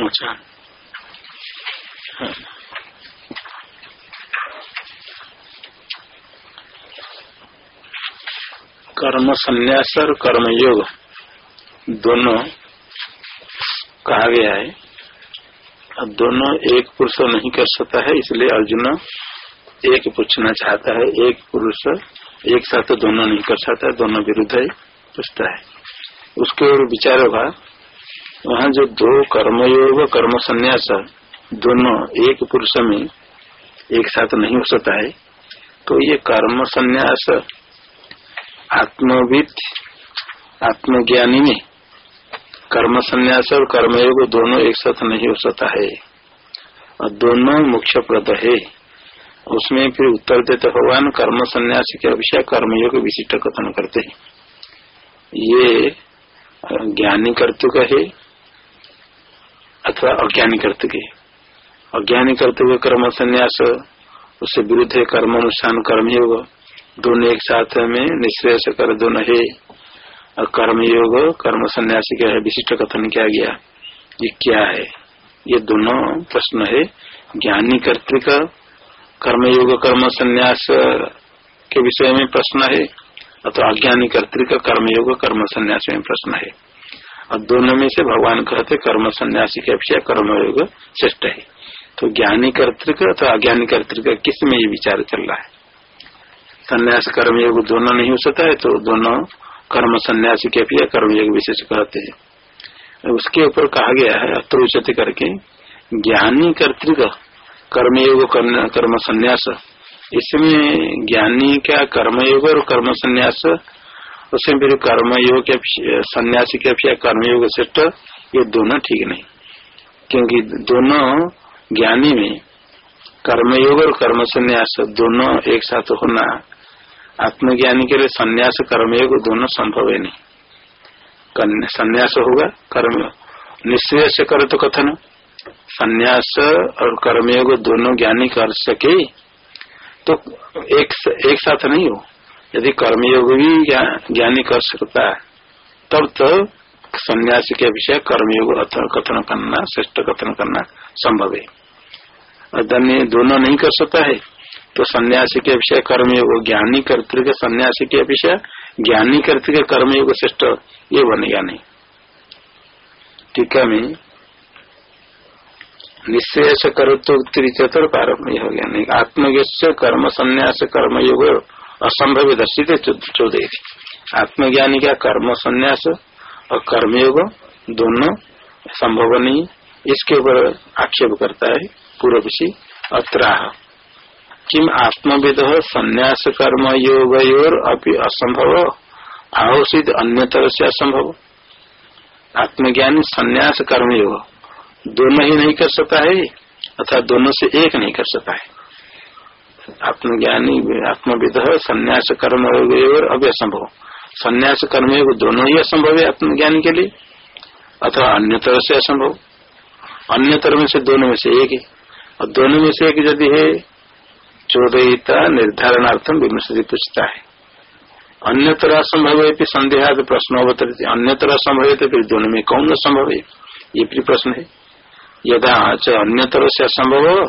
अच्छा। कर्म संन्यास और कर्म योग दोनों कहा गया है। अब दोनों एक पुरुष नहीं कर सकता है, इसलिए अर्जुन एक पूछना चाहता है, एक पुरुष एक साथ दोनों नहीं कर सकता, दोनों विरुद्ध है, पूछता है। उसके और विचार होगा वहाँ जो दो कर्मयोग कर्म संन्यास दोनों एक पुरुष में एक साथ नहीं हो सकता है तो ये कर्म संन्यास आत्मविद, आत्मज्ञानी में कर्म संन्यास और कर्मयोग दोनों एक साथ नहीं हो सकता है। और दोनों मुख्य प्रद है। उसमें फिर उत्तर देते भगवान, कर्म संन्यास के विषय कर्मयोग विशिष्ट कथन करते हैं। ये ज्ञानी कर्तुक है अथवा अज्ञानी कर्तव्य अज्ञानी कर्तव्य कर्म संन्यास, उससे विरुद्ध है कर्म, अनुष्ठान, कर्मयोग, दोनों एक साथ में निश्रेय से कर दोनों है। और कर्मयोग, कर्म संन्यास क्या है विशिष्ट कथन किया गया। ये क्या है? ये दोनों प्रश्न है। ज्ञानी कर्तिक, कर्मयोग, कर्म संन्यास के विषय में प्रश्न है। अथवा अज्ञानी कर्तिक, कर्मयोग, कर्म संन्यास में प्रश्न है। और दोनों में से भगवान कहते कर्म सन्यासी के अपेक्षा कर्मयोग श्रेष्ठ है। तो ज्ञानी कर्तिक तो अज्ञानी कर्तिक किसमें ये विचार चल रहा है? संन्यास कर्मयोग दोनों नहीं हो सकता है तो दोनों कर्म सन्यासी के अपेक्षा कर्मयोग विशेष कहते हैं। उसके ऊपर कहा गया है, अत्रोचत करके, ज्ञानी कर्तिक कर्मयोग कर्म संन्यास। इसमें ज्ञानी क्या कर्मयोग और कर्म संन्यास उसमें फिर कर्मयोग के सन्यासी के अपेक्षा कर्मयोग श्रेष्ठ ये दोनों ठीक नहीं। क्योंकि दोनों ज्ञानी में कर्मयोग और कर्म संन्यास दोनों एक साथ होना, आत्मज्ञानी के लिए संन्यास, कर्मयोग दोनों संभव है नहीं। संन्यास होगा, कर्म निश्चय से करे तो कथन। संन्यास और कर्मयोग दोनों ज्ञानी कर सके तो एक एक साथ नहीं हो। यदि कर्मयोग भी ज्ञानी कर सकता तब तो सन्यासी के विषय कर्मयोग कथन करना, श्रेष्ठ कथन करना संभव है। और दोनों नहीं कर सकता है तो सन्यासी के विषय कर्मयोग, ज्ञानी कर्तिक सन्यासी के विषय, ज्ञानी कर्तिक कर्मयोग श्रेष्ठ, ये बनेगा नहीं। टीका में निश्चय से करो तो चतुर प्रारंभ हो गया, नहीं आत्मज्ञ कर्म, संन्यास कर्मयोग असंभव दर्शित चौदह आत्मज्ञानी का कर्म संन्यास और कर्मयोग दोनों संभव नहीं इसके ऊपर आक्षेप करता है पूर्व से अत्राह। किम आत्मविद संन्यास कर्म योग अभी असंभव आवश्यक अन्य तरह से असंभव। आत्मज्ञानी संन्यास कर्मयोग दोनों ही नहीं कर सकता है अथवा दोनों से एक नहीं कर सकता है। आत्मज्ञानी, आत्मविद संन्यास कर्म और असंभव संन्यास कर्म दोनों ही असंभव है आत्मज्ञान के लिए, अथवा अन्य तरह से असंभव। अन्य तरह में से दोनों में से एक है। और दोनों में से एक यदि है चौदहता निर्धारणार्थम विमर्शी पूछता है। अन्य तरह असंभव है फिर संदेहा प्रश्न अवतरित अन्य तरह असंभव है तो फिर दोनों में कौन असंभव है? ये भी प्रश्न है। यदा अन्य तरह से असंभव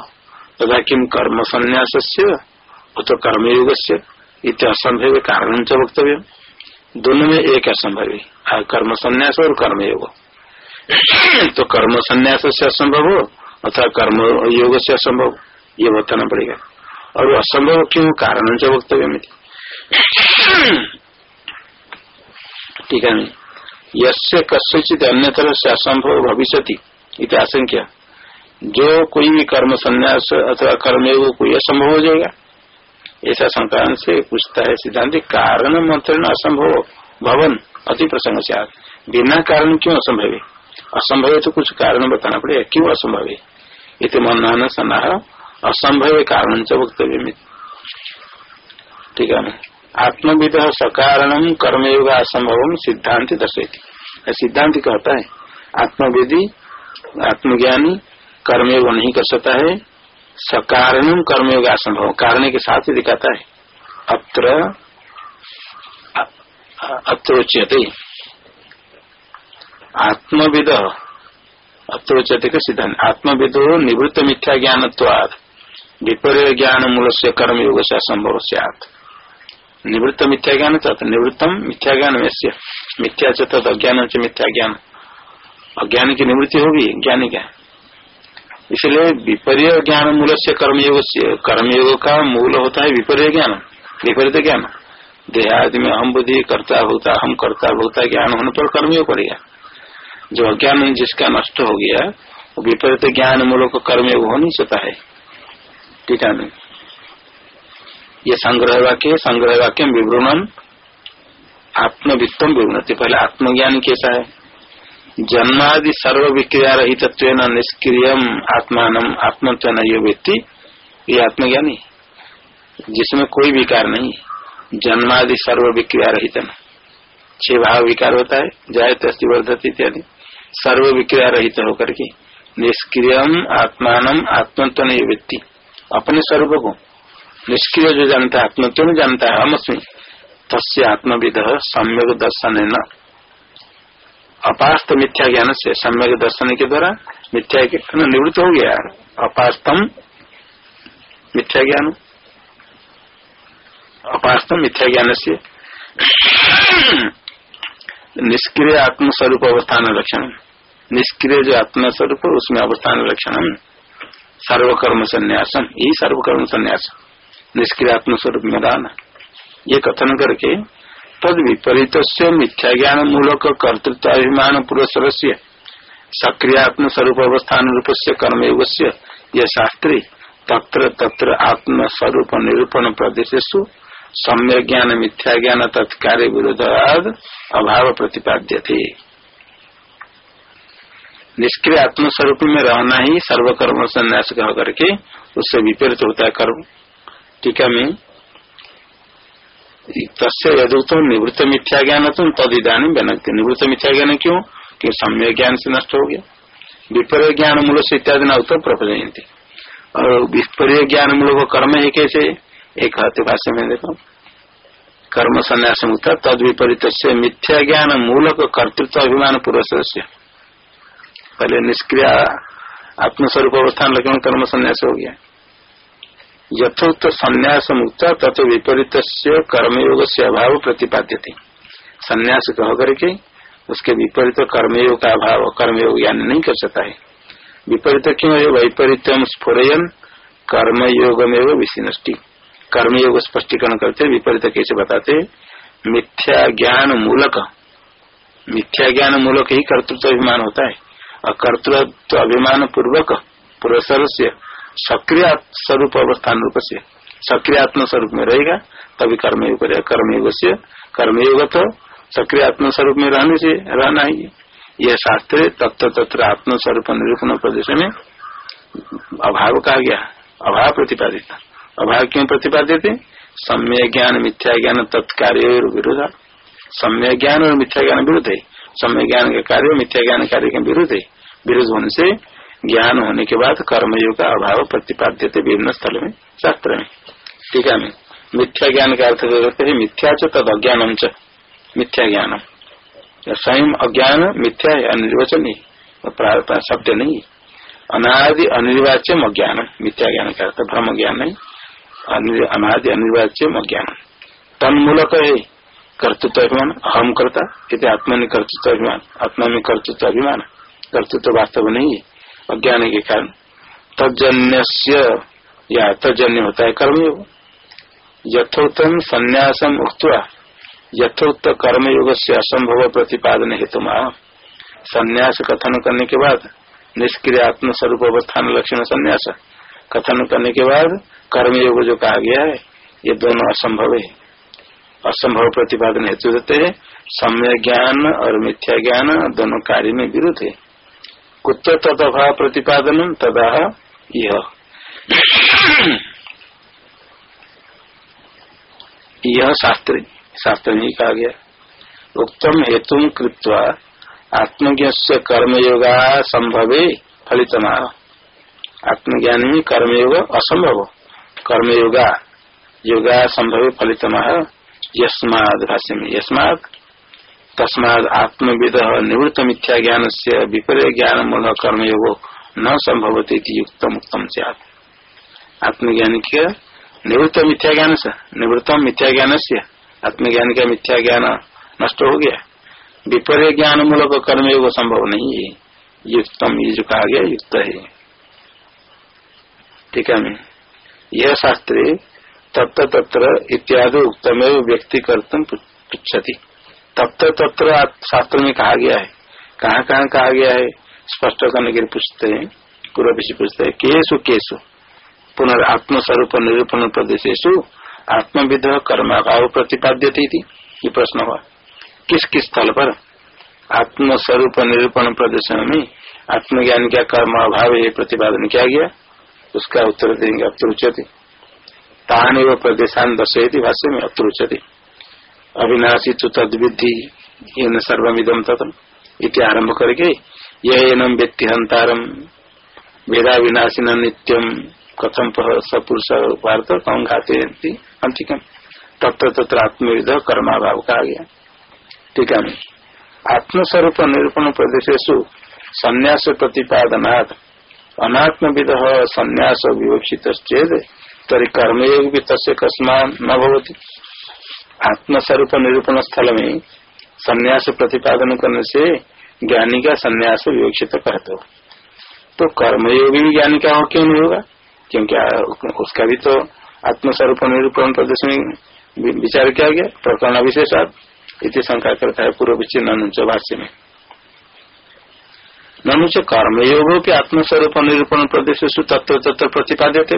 तथा किम कर्म संन्यास से तो कर्मयोग से असंभव कारण च वक्तव्य। दोनों में एक असंभव है कर्म संन्यास और कर्मयोग। तो कर्म संन्यास से असंभव हो अथवा कर्म योग से असंभव ये बताना पड़ेगा। और वो असंभव क्यों कारण च वक्तव्य में ठीक है यसे कस्यचित अन्य तरह से असंभव भविष्य इतिहास जो कोई भी कर्म संन्यास अथवा कर्म कोई असंभव हो जाएगा। ऐसा संक्रांत से पूछता है सिद्धांत, कारण मंत्र असंभव, भवन अति प्रसंग से बिना कारण क्यों असंभव है? असंभव है तो कुछ कारण बताना पड़ेगा, क्यों असंभव है? इत मन सना असंभव कारण च वक्तव्य में ठीक है आत्मविद सकारण कर्मयोग असंभव सिद्धांत दर्शेती सिद्धांत कहता है, आत्मविधि, आत्मज्ञानी कर्मयोग नहीं कर सकता है। सकारण कर्मयोग असंभव कारण के साथ ही दिखाता है। अत्र अत्रोच्यते। आत्मविद। अत्रोचते का सिद्धांत। आत्मविदो निवृत्त मिथ्या ज्ञान विपर्य ज्ञान मूल से कर्मयोग से असंभव सियात। निवृत्त मिथ्या ज्ञान तथा निवृत्तम मिथ्या ज्ञान में से मिथ्या तद अज्ञान से मिथ्या ज्ञान। अज्ञान की निवृत्ति होगी। ज्ञानी क्या? इसलिए विपर्य ज्ञान मूल से कर्मयोग से कर्मयोग का मूल होता है विपर्य ज्ञान, विपरीत ज्ञान। देहादि में हम बुद्धि, करता होता हम करता होता ज्ञान होने पर कर्मयोग पड़ेगा जो अज्ञान जिसका नष्ट हो गया, वो विपरीत ज्ञान मूलक कर्मयोग हो नहीं सकता है। टीका में ये संग्रह वाक्य संग्रह वाक्य विवरण आत्मवित्तम विवृणति। पहले आत्मज्ञान कैसा है? जन्मादि सर्व विक्रिया रहित निष्क्रिय आत्मान आत्मत्व ये व्यक्ति, ये आत्मज्ञानी जिसमें कोई विकार नहीं जन्मादि सर्व विक्रिया रहित छह भाव विकार होता है जाए तस्ती वर्धत इत्यादि। सर्व विक्रिया रहित होकर के निष्क्रिय आत्मान आत्मत्व ये व्यक्ति, अपने स्वरूप को। निष्क्रिय जो जानता है आत्मत्व जानता है, हम उसमें। तस्य आत्मविद सम्यक दर्शन है न अपास्त मिथ्या ज्ञान से सम्यक दर्शन के द्वारा मिथ्या निवृत्त हो गया। अपास्तम मिथ्या ज्ञान। अपास्तम मिथ्या ज्ञान से निष्क्रिय आत्मस्वरूप अवस्थान लक्षण। निष्क्रिय जो आत्मस्वरूप, उसमें अवस्थान लक्षण। सर्वकर्म संन्यासम यही सर्वकर्म संन्यास निष्क्रिय आत्मस्वरूप में रहना ये कथन करके तद विपरीत से मिथ्या ज्ञान मूलक कर्तृत्व अभिमान पुरस्सर से सक्रियात्म स्वरूप अवस्थान रूप से कर्म कर्मयोग से यह शास्त्री तत्र तत्र आत्मस्वरूप निरूपण प्रदेशु सम्य ज्ञान, मिथ्या ज्ञान, तत्कार्य विरोधाद अभाव प्रतिपाद्य थे निष्क्रिय आत्मस्वरूप में रहना ही सर्वकर्म संन्यास कह करके उससे विपरीत होता है कर्म। टीका में तस्य यदुक्तम निवृत्त मिथ्या ज्ञान तुम तद इधानी निवृत्त मिथ्या ज्ञान क्यों? कि सम्य ज्ञान से नष्ट हो गया। विपर्य ज्ञान मूल से इत्यादि न उत्तर प्रपजयती और विपर्य ज्ञान मूल को कर्म है कैसे? एक हाथ में देखो। कर्म संन्यास मुक्त तद विपरीत मिथ्या ज्ञान मूलक कर्तृत्व अभिमान पुरुष से पहले निष्क्रिय आत्मस्वरूप अवस्थान लगे कर्म संन्यास हो गया। यथोक्त संन्यास मुक्त तथा विपरीत कर्मयोग से अभाव प्रतिपाद्य थे संन्यास कह करके उसके विपरीत कर्मयोग का अभाव, कर्मयोग ज्ञान नहीं कर सकता है। विपरीत क्यों है? वैपरीत्यम स्फुरयन कर्मयोग में विशिष्टि कर्मयोग स्पष्टीकरण करते, विपरीत कैसे बताते? मिथ्या ज्ञान मूलक। मिथ्या ज्ञान मूलक ही कर्तृत्व अभिमान होता है। और कर्तृत्व अभिमान पूर्वक पुरस्कार सक्रिय स्वरूप अवस्थान रूप से। सक्रिय आत्म स्वरूप में रहेगा, तभी कर्मयोग करेगा कर्मयोग से, कर्मयोग तो सक्रिय आत्म स्वरूप में रहने से रहना ही यह शास्त्र तत्व तत्र आत्म स्वरूप निरूपण प्रदेश में अभाव कहा गया। अभाव प्रतिपादित। अभाव क्यों प्रतिपादित? है सम्य ज्ञान, मिथ्या ज्ञान, तत्कार्य विरोध सम्य ज्ञान और मिथ्या ज्ञान विरुद्ध है। सम्य ज्ञान के कार्य मिथ्या ज्ञान कार्य के विरुद्ध है। विरुद्ध होने से ज्ञान होने के बाद कर्मयोग का अभाव प्रतिपाद्य थे विभिन्न स्थल में, शास्त्र में। ठीक है मिथ्या ज्ञान का अर्थ करते हैं, मिथ्या च तद अज्ञानम च। मिथ्या ज्ञान स्वयं अज्ञान, मिथ्या है अनिर्वचनीय। शब्द नहीं अनादि अनिर्वाच्यम अज्ञान मिथ्या ज्ञान का अर्थ भ्रम ज्ञान नहीं। अनादि अनिर्वाच्यम अज्ञान तन्मूलक है। कर्तृत्व अभिमान हम करता कहते आत्मा ने कर्तृत्व अभिमान। आत्मा में कर्तृत्व अभिमान। कर्तृत्व वास्तव नहीं है। अज्ञान के कारण तजन्य या तजन्य होता है कर्मयोग यथोत्तम संन्यासम उक्तवा, यथोक्त कर्मयोग से असंभव प्रतिपादन हेतु संन्यास कथन करने के बाद, निष्क्रिय आत्म स्वरूप अवस्थान लक्षण संन्यास। कथन करने के बाद कर्मयोग जो कहा गया है, ये दोनों असंभव है। असंभव प्रतिपादन हेतु देते हैं सम्य ज्ञान और मिथ्या ज्ञान दोनों कार्य में विरुद्ध है। कुत्र तदभाव प्रतिपादन तदा यह यह शास्त्र शास्त्र में कहा गया। उत्तम हेतु कृत्वा आत्मज्ञ कर्मयोगा संभवे फलितम आत्मज्ञान में कर्मयोग असंभव कर्मयोगा योगा संभव फलितम यस्माद भाष्य में यस्माद तस्माद आत्मविद निवृत्त मिथ्या ज्ञान से विपर्य ज्ञान मूल कर्मयोग न संभवती युक्त मुक्तम से आत्मज्ञान के निवृत्त मिथ्या ज्ञान से निवृत्तम मिथ्या ज्ञान से आत्मज्ञान का मिथ्या ज्ञान नष्ट हो गया। विपर्य ज्ञान मूलक कर्मयोग संभव नहीं है युक्तम ये जो कहा गया, युक्त है। ठीक है यह शास्त्री तत्व तत्र इत्यादि उक्तमेव व्यक्ति कर्तन पृछति तत्व तत्र शास्त्र में कहा गया है। कहाँ कहाँ कहा गया है? स्पष्ट करने के लिए पूछते हैं। पूर्व विषय पूछते हैं, केसु केसु पुनर् आत्मस्वरूप निरूपण प्रदेशेशु आत्मविध कर्माभाव प्रतिपाद्य थी ये प्रश्न हुआ। किस किस स्थल पर? आत्मस्वरूप निरूपण प्रदेश में आत्मज्ञान का कर्म अभाव ये प्रतिपादन किया गया? उसका उत्तर देंगे अत्रुचते तान एवं प्रदेशान दर्शयती, भाष्य में अत्रुचते अविनाशी तो तद्विधि इन सर्विदम तथम इति आरंभ करके यह व्यक्ति हंतारम वेदा विनाशी नित्यम कथम सपुरुष वार्त कौन खाते अंतिकम तत्र तत्र आत्मविध कर्माभाव कहा गया। ठीक है। आत्मस्वरूप निरूपण प्रदेशेशु संन्यास प्रतिपादनाथ अनात्मविद संन्यास विवक्षित चेद तरी कर्मयोग भी तस्य कस्मान न भवती। आत्मस्वरूप निरूपण स्थल में संन्यास प्रतिपादन करने से ज्ञानी का संन्यास विवक्षित कहते हो तो कर्मयोगी भी ज्ञानी का हो, क्यों नहीं होगा? क्योंकि उसका भी तो आत्मस्वरूप निरूपण प्रदेश में विचार किया गया, प्रकरण विशेषात इति शंका करता है पूर्व विचय ननुच भाष्य में। ननुच कर्मयोग के आत्मस्वरूप निरूपण प्रदेश तत्व तत्व प्रतिपाद्य थे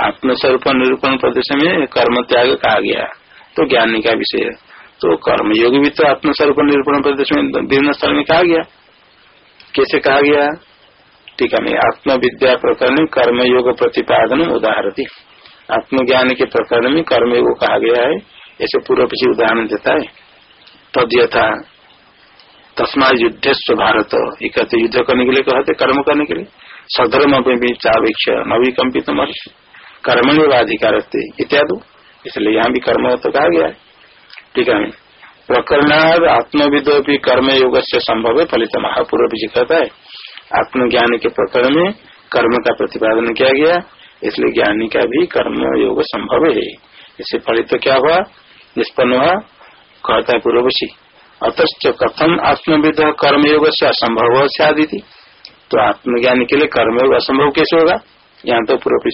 आत्मस्वरूप निरूपण प्रदेश में कर्म त्याग कहा गया। तो ज्ञानी का विषय है। तो कर्मयोग भी तो आत्मस्वरूप निरूपण प्रदेश में विभिन्न स्थल में कहा गया। कैसे कहा गया? ठीक है आत्म विद्या प्रकरण कर्मयोग प्रतिपादन उदाहरती। आत्मज्ञान के प्रकरण में कर्मयोग कहा गया है, ऐसे पूर्व पीछे उदाहरण देता है। तद यथा तस्मा युद्ध भारत कहते युद्ध करने के लिए कहते कर्म करने के लिए। सधर्म में भी चावेक्ष, नवीकम्पित कर्मण्य अधिकार इत्यादि। इसलिए यहाँ भी कर्म तो कहा गया है। ठीक है प्रकरणाद आत्मविदो भी कर्म योग से संभव है, फलित महापूर्व जी कहता है। आत्मज्ञान के प्रकरण में कर्म का प्रतिपादन किया गया, इसलिए ज्ञानी का भी कर्म योग संभव है। इससे फलित क्या हुआ? निष्पन्न हुआ। कहता है पूर्वशी अतच कथम आत्मविद कर्मयोग से असंभव से आदि थी तो आत्मज्ञानी के लिए कर्मयोग असंभव कैसे होगा? यहाँ तो पूर्व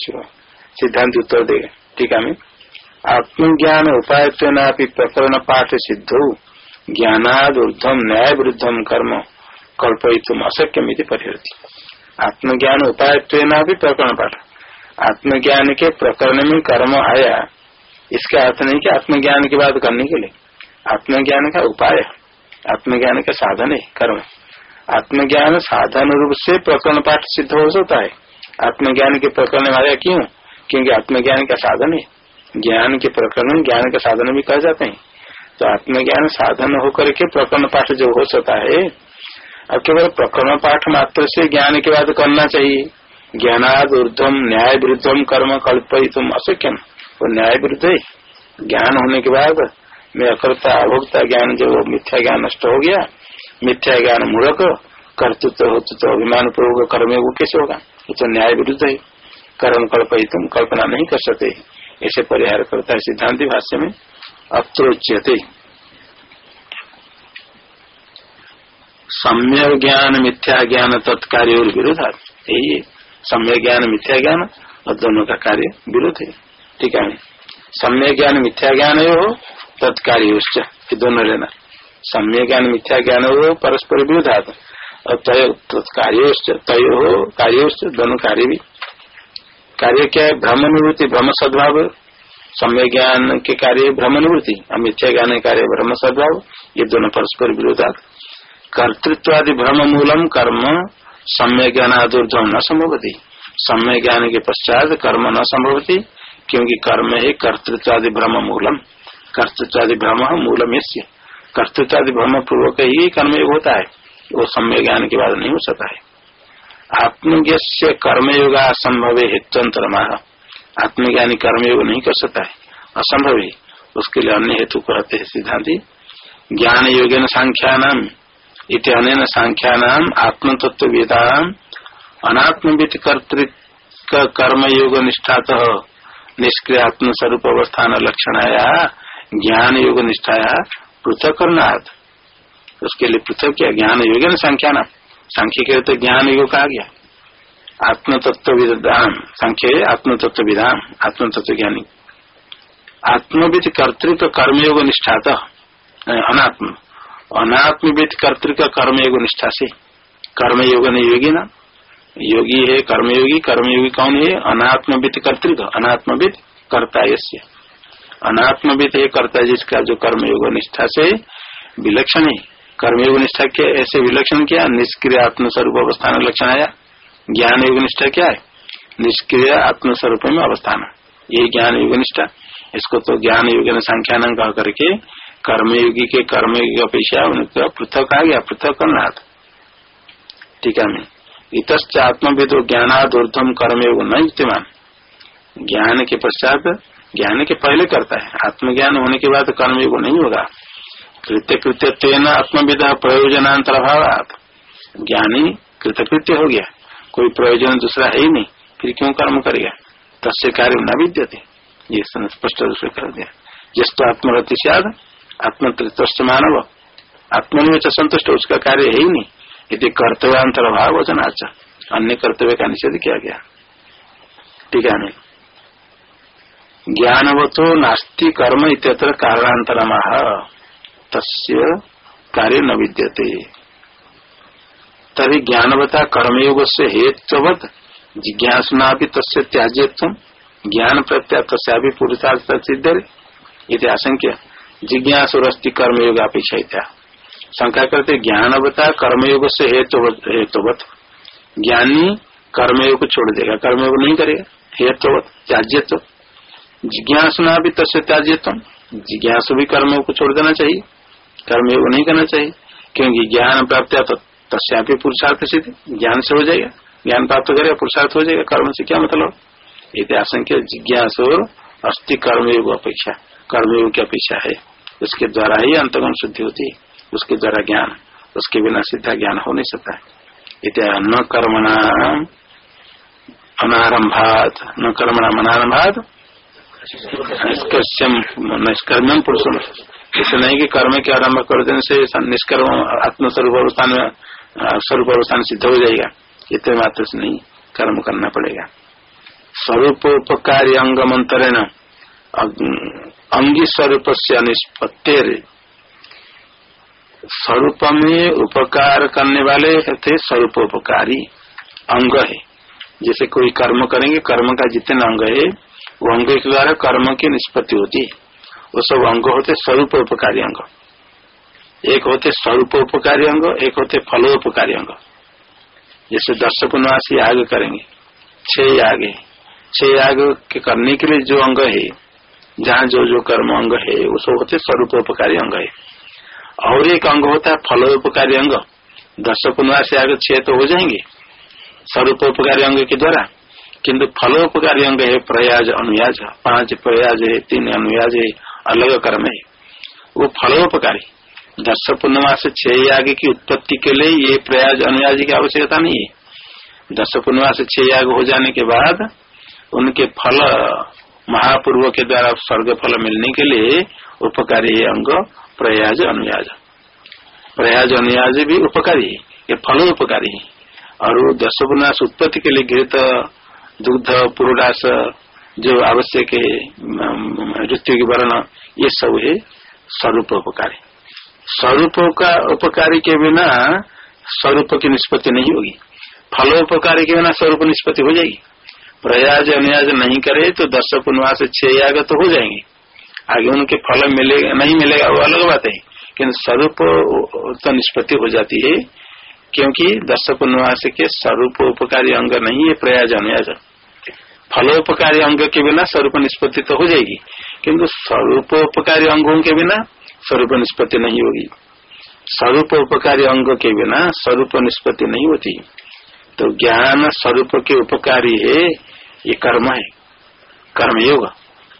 सिद्धांत उत्तर देगा। ठीक है आत्मज्ञान उपाय प्रकरण पाठ सिद्ध। ज्ञानाद ऊर्धम न्याय विरुद्धम कर्म कल्पयितुम अशक्यम परिहरती। आत्मज्ञान उपाय प्रकरण पाठ। आत्मज्ञान के प्रकरण में कर्म आया, इसका अर्थ नहीं कि आत्मज्ञान की बात करने के लिए। आत्मज्ञान का उपाय, आत्मज्ञान का साधन है, कर्म। आत्मज्ञान साधन रूप से प्रकरण पाठ सिद्ध हो सकता है। आत्मज्ञान के प्रकरण में आया क्यों? क्योंकि आत्मज्ञान का साधन है। ज्ञान के प्रकरण ज्ञान के साधन भी कह जाते हैं। तो आत्मज्ञान साधन होकर के प्रकरण पाठ जो हो सकता है, अब केवल प्रकरण पाठ मात्र से ज्ञान के बाद करना चाहिए। ज्ञानाद ऊर्धम न्याय विरुद्धम कर्म कल्पई तुम अशक्यम। वो न्याय विरुद्ध है। ज्ञान होने के बाद मैं अकर्ता, अभोक्ता ज्ञान जो मिथ्या ज्ञान नष्ट हो गया, मिथ्या ज्ञान मूलक, कर्तृत्व, होतृत्व, अभिमान पूर्वक कर्म वो कैसे होगा? वो तो न्याय विरुद्ध है। कर्म कल्पई तुम कल्पना नहीं कर सकते। ऐसे परिहार करता है सिद्धांत भाष्य में। अत्रोच्यते सम्य ज्ञान, मिथ्या ज्ञान तत्कार्य और विरोधा यही है। सम्य ज्ञान, मिथ्या ज्ञान और दोनों का कार्य विरोध है। ठीक है? सम्य ज्ञान, मिथ्या ज्ञान हो तत्कार्य दोनों लेना। सम्य ज्ञान, मिथ्या ज्ञान हो परस्पर विरोधात। और तय तत्कार्य तय हो, कार्य दोनों कार्य भी कार्य क्या है? भ्रम निवृत्ति भ्रम सद्भाव सम्य ज्ञान के कार्य भ्रम निवृत्ति अमिथ्या ज्ञान कार्य भ्रम सद्भाव ये दोनों परस्पर विरोधा कर्तृत्वादि भ्रम मूलम कर्म सम्य ज्ञान आदुर्धम न संभवती। सम्य ज्ञान के पश्चात कर्म न संभवती, क्योंकि कर्म है कर्तृत्वादि भ्रम मूलम कर्तृत्वादि भ्रम मूलम कर्तृत्वादि भ्रम पूर्वक ही कर्म होता है। वो सम्य ज्ञान के बाद नहीं हो सकता है। आत्मज्ञ से कर्मयोग असंभव हेतुअंतर आत्मज्ञानी कर्मयोग नहीं कर सकता है। असंभव है। उसके लिए अन्य हेतु कहते हैं सिद्धांति। ज्ञान योगे योगेन सांख्यानाम इत अन सांख्यानाम आत्मतत्व वेदा अनात्मवित कर्म योग निष्ठात निष्क्रिय आत्म स्वरूप अवस्थान लक्षणाया ज्ञान योग निष्ठाया पृथक करना उसके लिए पृथक किया ज्ञान योग न संख्या नाम संख्य के तो ज्ञान योग कहा गया। आत्म तत्व विधान, संख्य आत्म तत्व विधान आत्म तत्व ज्ञानी। आत्मविद कर्तृत्व कर्मयोग निष्ठा अनात्म। अनात्मविद कर्तृत्व कर्मयोग निष्ठा से कर्मयोग ने योगी ना? योगी है कर्मयोगी कर्मयोगी कौन है? अनात्मविद कर्तृत्व, अनात्मविद कर्ता यश्य अनात्मविद है कर्ता जिसका जो कर्मयोग निष्ठा से विलक्षण है। कर्मयोग निष्ठा क्या ऐसे विलक्षण किया, निष्क्रिय आत्मस्वरूप अवस्थान लक्षण आया। ज्ञान योग निष्ठा क्या है? निष्क्रिय आत्मस्वरूप में अवस्थान। ये ज्ञान योग निष्ठा इसको तो ज्ञान योग ने संख्यान कह करके कर्मयोगी के कर्मयोगी अपेक्षा उनका पृथक आ गया, पृथक करना ठीक है इत आत्मविद ज्ञानाद ऊर्धम कर्मयोग न युक्तिमान। ज्ञान के पश्चात, ज्ञान के पहले करता है। आत्मज्ञान होने के बाद कर्मयोग नहीं होगा। कृत्य कृत्य आत्मविद प्रयोजनांतर भाव ज्ञानी कृतकृत्य हो गया। कोई प्रयोजन दूसरा है ही नहीं, फिर क्यों कर्म करेगा? तस्य कार्य न विद्यते। ये स्पष्ट रूप से कर दिया। तो आत्मरति से आत्मतृत्व मानव। आत्म संतुष्ट, उसका कार्य है ही नहीं। यदि कर्तव्यांतर भाव वचनाच अन्य कर्तव्य का निषेध किया गया। ठीक है ज्ञानवतो नास्ति कर्म इतर कारणांतरम तस्य कार्य न विद्यते। तभी ज्ञानवता कर्मयोग से हेतुवत जिज्ञासना भी तस्य ज्ञान प्रत्या तस्या भी पुरुषार्थ सिद्ध आशंक्य जिज्ञासुरस्ति कर्मयोग अपेक्षा शंका करते ज्ञानवता कर्मयोग से हेतुवत ज्ञानी कर्मयोग को छोड़ देगा। कर्मयोग नहीं करेगा। हेतुवत त्याज्यत्व। जिज्ञासना भी तस्य त्याज्यत्व। जिज्ञासु भी कर्मयोग को छोड़ देना चाहिए। कर्म योग नहीं करना चाहिए, क्योंकि ज्ञान प्राप्त है तो तस्या पुरुषार्थ सिद्ध, ज्ञान से हो जाएगा, ज्ञान प्राप्त करेगा, पुरुषार्थ हो जाएगा, कर्म से क्या मतलब? ये इतिहास जिज्ञास और अस्थि कर्मयोग अपेक्षा कर्मयोग की अपेक्षा है। उसके द्वारा ही अंतगुण शुद्धि होती है, उसके द्वारा ज्ञान, उसके बिना सीधा ज्ञान हो नहीं सकता। न कर्मणा अनारंभात न कर्मणा अनारंभात निष्कर्म पुरुषम ऐसे नहीं कि कर्म के आरंभ कर देने से निष्कर्म आत्मस्वरूप अवस्थान में स्वरूप अवस्थान सिद्ध हो जाएगा। इतने मात्र से नहीं कर्म करना पड़ेगा। स्वरूप स्वरूपोपकारी अंग मंत्रेण अंगी स्वरूप से निष्पत्तिर स्वरूप में उपकार करने वाले थे स्वरूपोपकारी अंग है। जैसे कोई कर्म करेंगे, कर्म का जितने अंग है, वो अंग के द्वारा कर्म की निष्पत्ति होती है। वो सब अंग होते स्वरूप उपकारी अंग। एक होते स्वरूप उपकारी अंग, एक होते फलोपकारी अंग। जैसे दर्शक निवासी याग करेंगे, छह है। छह याग के करने के लिए जो अंग है, जहाँ जो जो कर्म अंग है, वो सब होते स्वरूप उपकारी अंग है। और एक अंग होता है फलोपकारी अंग। दर्शक निवास याग छह तो हो जाएँगे स्वरूप उपकारी अंग के द्वारा। किंतु फलोपकारी अंग है प्रयाज, अनुयाज। पाँच प्रयाज है, तीन अनुयाज है। अलग कर्म है वो फलोपकारी। दस पूर्णिमा से छह याग की उत्पत्ति के लिए ये प्रयाज अनुयाज की आवश्यकता नहीं है। दस पूर्णिमा से छह याग हो जाने के बाद उनके फल, महापूर्व के द्वारा स्वर्ग फल मिलने के लिए उपकारी अंग, प्रयाज अनुयाज प्रयाज अनुयाज भी उपकारी है, ये फल उपकारी है। और दस पूर्णिमास उत्पत्ति के लिए घृत, दुग्ध, पुरुडास जो आवश्यक है ऋतु की वर्ण, ये सब है स्वरूप उपकारी। स्वरूप का उपकारी के बिना स्वरूप की निष्पत्ति नहीं होगी। फलोपकारी के बिना स्वरूप निष्पत्ति हो जाएगी। प्रयाज अन्याज नहीं करे तो दस पुनवास छह याग तो हो जाएँगे। आगे उनके फल मिलेगा नहीं मिलेगा, वो अलग बात है। किन्तु स्वरूप तो निष्पत्ति हो जाती है, क्योंकि दस पुनवास के स्वरूप उपकारी अंग नहीं है, प्रयाज अन्याज। फलोपकारी अंग के बिना स्वरूप निष्पत्ति तो हो जाएगी। किंतु स्वरूपोपकारी अंगों के बिना स्वरूप निष्पत्ति नहीं होगी। स्वरूप उपकारी अंग के बिना स्वरूप निष्पत्ति नहीं होती। तो ज्ञान स्वरूप के उपकारी है, ये कर्म है। कर्म योग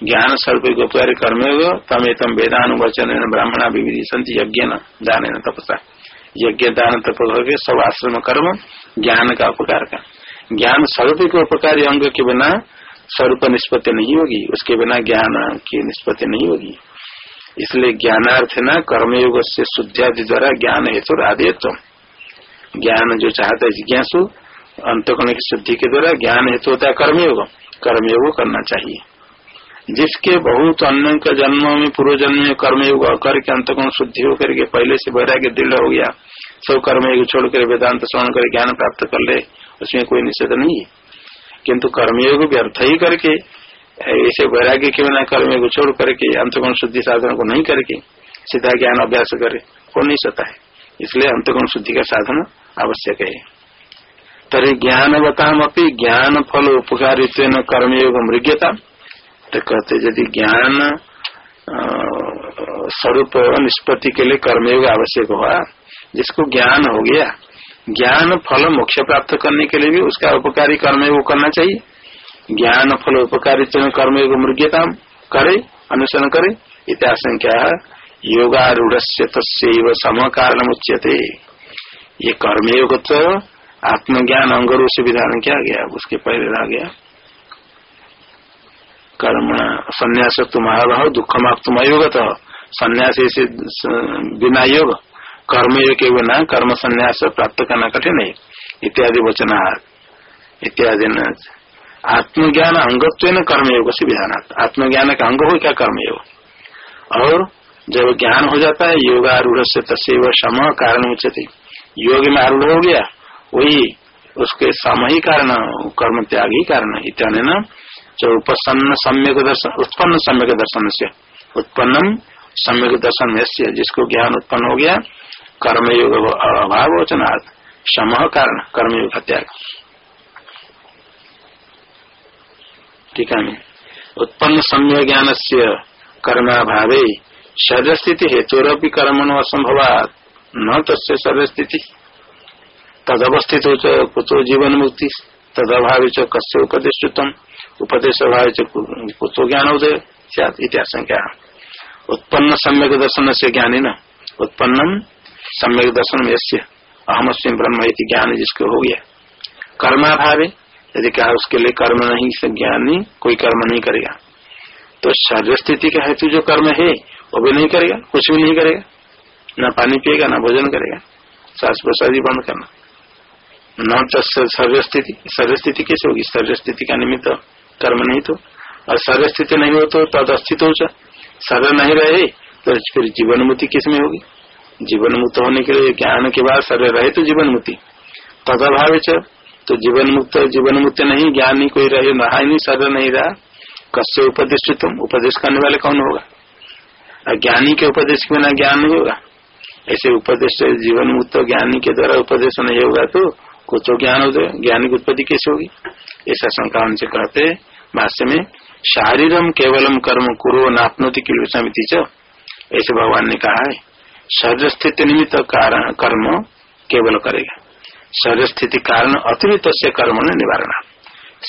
ज्ञान स्वरूप के उपकारी कर्मयोग तमे तम वेदानुवचन ब्राह्मणा विविधि संत यज्ञ न दान तपसा। यज्ञ दान तप सब आश्रम कर्म, ज्ञान का उपकार का ज्ञान स्वरूप के उपकारी अंग के बिना स्वरूप निष्पत्ति नहीं होगी। उसके बिना ज्ञान की निष्पत्ति नहीं होगी। इसलिए ज्ञानार्थ न कर्मयोग से शुद्धियादि द्वारा ज्ञान हेतु आदेत्व ज्ञान जो चाहता है जिज्ञासु अंतकोण की शुद्धि के द्वारा ज्ञान हेतु होता है कर्मयोग कर्मयोग करना चाहिए। जिसके बहुत अन्य का जन्म में, पूर्व जन्म में कर्मयोग करके अंतकोण शुद्धि होकर के पहले से वैराग्य दृढ़ हो गया, सब कर्मयोग छोड़कर वेदांत श्रवण कर ज्ञान प्राप्त कर ले। उसमें कोई निषेध नहीं है। किंतु कर्मयोग व्यर्थ ही करके, ऐसे वैराग्य के बिना कर्मयोग छोड़ करके, अंतगुण शुद्धि साधन को नहीं करके, सीधा ज्ञान अभ्यास करे हो नहीं सकता है। इसलिए अंतगुण शुद्धि का साधन आवश्यक है। तरी ज्ञान बताम अपनी ज्ञान फल उपकारित्व कर्मयोग मृग्यता तो कहते यदि ज्ञान स्वरूप निष्पत्ति के लिए कर्मयोग आवश्यक हुआ, जिसको ज्ञान हो गया ज्ञान, फल, मोक्ष प्राप्त करने के लिए भी उसका उपकारी कर्मयोग करना चाहिए। ज्ञान, फल, उपकारी कर्म कर्मयोग मृग्यता करे, अनुसरण करे इत्याशंका योगारूढ़ तस्व सम कारण उच्यते ये कर्मयोग तो आत्मज्ञान अंगरों से विधान किया गया, उसके पहले रह गया। कर्म संन्यास तुम्हारा दुखम आप तुम अयोगत संन्यास बिना योग। कर्मयोग के बिना कर्म संन्यास प्राप्त करना कठिन है। इत्यादि वचन इत्यादि आत्मज्ञान अंगत्व न। कर्मयोग से विधान आत्मज्ञान का अंग हो क्या कर्मयोग? और जब ज्ञान हो जाता है योग आरूढ़ से तस्व सम कारण उचित योग में आरूढ़ हो गया, वही उसके सम ही कारण, कर्म त्याग ही कारण इत्यादि न। उपसन्न सम्यक दर्शन उत्पन्न सम्यक दर्शन से उत्पन्नम सम्यक दर्शन जिसको ज्ञान उत्पन्न हो गया कर्मयोग अभाव वचनात् सम कारण, कर्मयोग त्याग ठीक है उत्पन्न सम्य ज्ञान से कर्माभावे शरीर स्थिति हेतुरपी कर्मण असंभवात न तस्य शरीर स्थिति तदवस्थित हो कुतो जीवन मुक्ति तदभावी कस्य उपदेशुतम उपदेश अभाव कुतो ज्ञान उदय इत्याशंका उत्पन्न सम्यक दर्शन से ज्ञानी न उत्पन्न सम्यक दर्शन यश्य अहम सिंह ब्रह्म ज्ञान जिसको हो गया। कर्माभाव, यदि कहा उसके लिए कर्म नहीं ज्ञानी कोई कर्म नहीं करेगा। तो शरीर स्थिति का हेतु जो कर्म है, वो भी नहीं करेगा, कुछ भी नहीं करेगा। न पानी पिएगा, न भोजन करेगा। सास प्रसाद ही बंद करना। न तो शरीर स्थिति स्थिति कैसे होगी? शरीर स्थिति का निमित्त कर्म नहीं तो। और शरीर स्थिति नहीं हो तो तद अस्थित हो नहीं रहे तो फिर जीवन मुक्ति किसमें होगी? जीवन मुक्त होने के लिए ज्ञान के बाद शरीर रहे तो जीवन मुक्ति तद अभाव तो जीवन मुक्त जीवन मुक्त नहीं, ज्ञान नहीं कोई रहे रहा नहीं शरीर नहीं रहा, कस्य उपदेश तुम उपदेश करने वाले कौन होगा? ज्ञानी के उपदेश के बिना ज्ञान नहीं होगा? ऐसे उपदेश जीवन मुक्त ज्ञानी के द्वारा उपदेश नहीं होगा तो कुछ ज्ञान हो। जाए ज्ञान की उत्पत्ति कैसे होगी? ऐसा शंका उनसे कहते भाष्य में, शारीरम केवलम कर्म कुरो नापनोति किल समिति ऐसे भगवान ने कहा है शरीर स्थिति निमित्त कारण, कर्म केवल करेगा। शरीर स्थिति कारण अतिरिक्त से कर्म ने निवारण।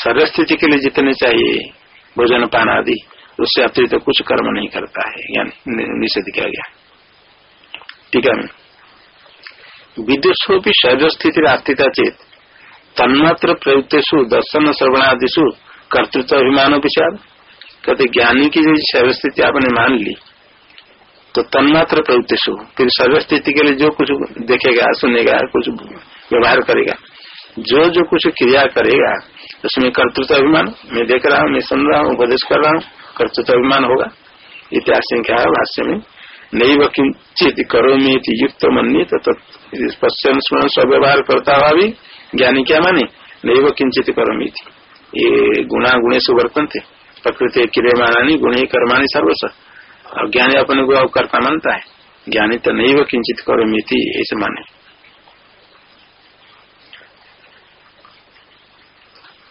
शरीर स्थिति के लिए जितने चाहिए, भोजन पान आदि, उससे अतिरिक्त कुछ कर्म नहीं करता है, यानी निषेध किया गया। ठीक है? विदुषो भी शरीर स्थिति आस्थिता चेत। तन्मात्र प्रयुक्तेषु, दर्शन श्रवणादिशु कर्तृत्व, अभिमान, विचार। कहते ज्ञानी की जो शरीर स्थिति आपने मान ली तो तन्मात्र प्रयुक्तेषु फिर शरीर स्थिति के लिए जो कुछ देखेगा, सुनेगा, कुछ व्यवहार करेगा, जो जो कुछ क्रिया करेगा, उसमें कर्तृत्व अभिमान, मैं देख रहा हूँ, मैं सुन रहा हूँ, उपदेश कर रहा हूँ, कर्तृत्व अभिमान होगा। इतिहास क्या है भाष्य में। नहीं वो किंचित करो में युक्त मन्य तो पश्चिम स्मरण स्व्यवहार करता हुआ भी ज्ञानी क्या माने? नहीं वो किंचित करो ये गुणा गुणे से वर्तन थे प्रकृति क्रियमानी गुण कर्माणी सर्वस और ज्ञानी अपने को कर्ता मानता है। ज्ञानी तो नहीं वो किंचित करो थी ऐसे माने।